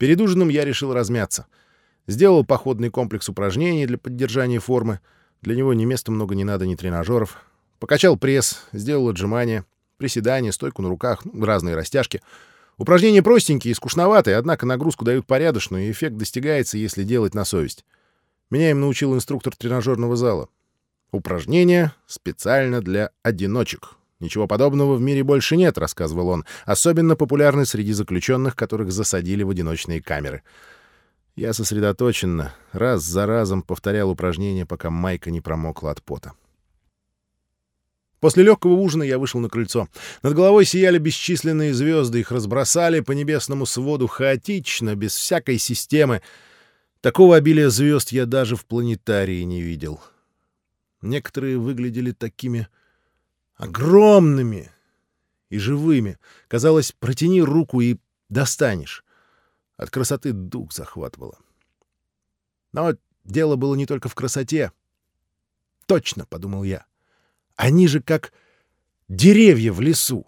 Перед ужином я решил размяться. Сделал походный комплекс упражнений для поддержания формы. Для него ни места много не надо, ни тренажеров. Покачал пресс, сделал отжимания, приседания, стойку на руках, ну, разные растяжки. Упражнения простенькие и скучноватые, однако нагрузку дают порядочную, и эффект достигается, если делать на совесть. Меня им научил инструктор тренажерного зала. Упражнения специально для одиночек. Ничего подобного в мире больше нет, рассказывал он, особенно популярны среди заключенных, которых засадили в одиночные камеры. Я сосредоточенно, раз за разом повторял упражнения, пока майка не промокла от пота. После легкого ужина я вышел на крыльцо. Над головой сияли бесчисленные звезды, их разбросали по небесному своду хаотично, без всякой системы. Такого обилия звезд я даже в планетарии не видел. Некоторые выглядели такими огромными и живыми. Казалось, протяни руку и достанешь. От красоты дух захватывало. Но дело было не только в красоте. Точно, — подумал я. Они же как деревья в лесу.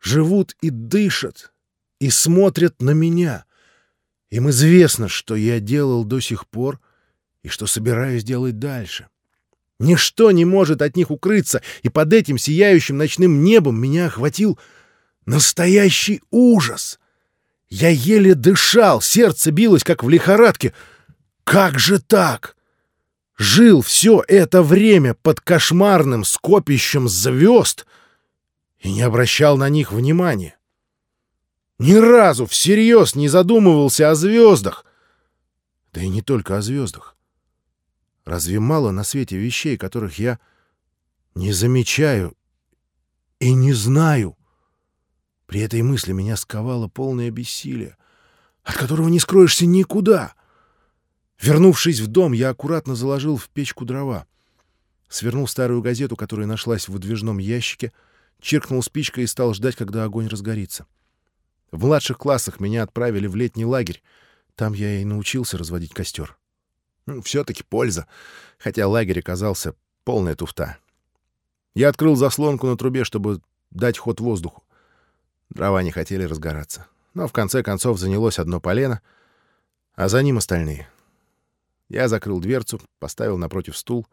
Живут и дышат, и смотрят на меня. Им известно, что я делал до сих пор и что собираюсь делать дальше. Ничто не может от них укрыться, и под этим сияющим ночным небом меня охватил настоящий ужас. Я еле дышал, сердце билось, как в лихорадке. Как же так? жил все это время под кошмарным скопищем звезд и не обращал на них внимания. Ни разу всерьез не задумывался о звездах. Да и не только о звездах. Разве мало на свете вещей, которых я не замечаю и не знаю? При этой мысли меня сковало полное бессилие, от которого не скроешься никуда — Вернувшись в дом, я аккуратно заложил в печку дрова. Свернул старую газету, которая нашлась в выдвижном ящике, чиркнул спичкой и стал ждать, когда огонь разгорится. В младших классах меня отправили в летний лагерь. Там я и научился разводить костер. Ну, Все-таки польза, хотя лагерь оказался полная туфта. Я открыл заслонку на трубе, чтобы дать ход воздуху. Дрова не хотели разгораться. Но в конце концов занялось одно полено, а за ним остальные — я закрыл дверцу, поставил напротив стул,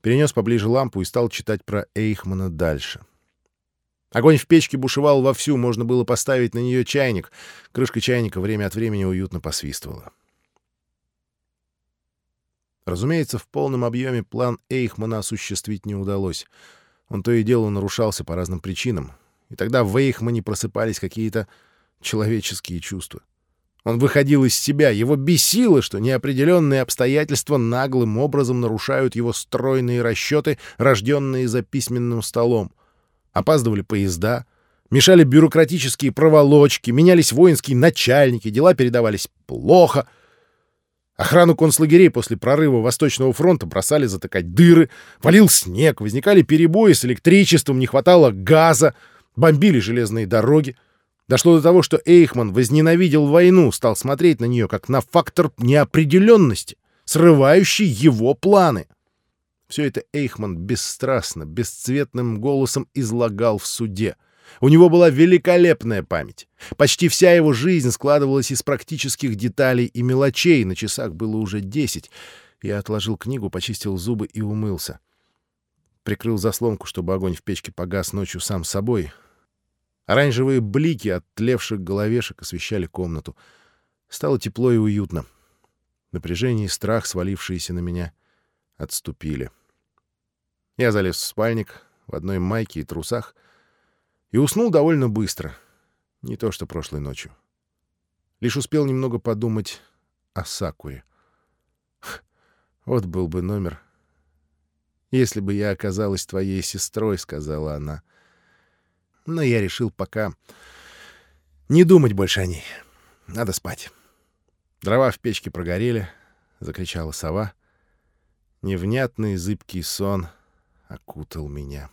перенес поближе лампу и стал читать про Эйхмана дальше. Огонь в печке бушевал вовсю, можно было поставить на нее чайник. Крышка чайника время от времени уютно посвистывала. Разумеется, в полном объеме план Эйхмана осуществить не удалось. Он то и дело нарушался по разным причинам, и тогда в Эйхмане просыпались какие-то человеческие чувства. Он выходил из себя, его бесило, что неопределенные обстоятельства наглым образом нарушают его стройные расчеты, рожденные за письменным столом. Опаздывали поезда, мешали бюрократические проволочки, менялись воинские начальники, дела передавались плохо. Охрану концлагерей после прорыва Восточного фронта бросали затыкать дыры, валил снег, возникали перебои с электричеством, не хватало газа, бомбили железные дороги. Дошло до того, что Эйхман возненавидел войну, стал смотреть на нее как на фактор неопределенности, срывающий его планы. Все это Эйхман бесстрастно, бесцветным голосом излагал в суде. У него была великолепная память. Почти вся его жизнь складывалась из практических деталей и мелочей. На часах было уже десять. Я отложил книгу, почистил зубы и умылся. Прикрыл заслонку, чтобы огонь в печке погас ночью сам собой, Оранжевые блики от тлевших головешек освещали комнату. Стало тепло и уютно. Напряжение и страх, свалившиеся на меня, отступили. Я залез в спальник в одной майке и трусах и уснул довольно быстро. Не то что прошлой ночью. Лишь успел немного подумать о Сакуре. Вот был бы номер. «Если бы я оказалась твоей сестрой», — сказала она, — но я решил пока не думать больше о ней. Надо спать. Дрова в печке прогорели, — закричала сова. Невнятный зыбкий сон окутал меня.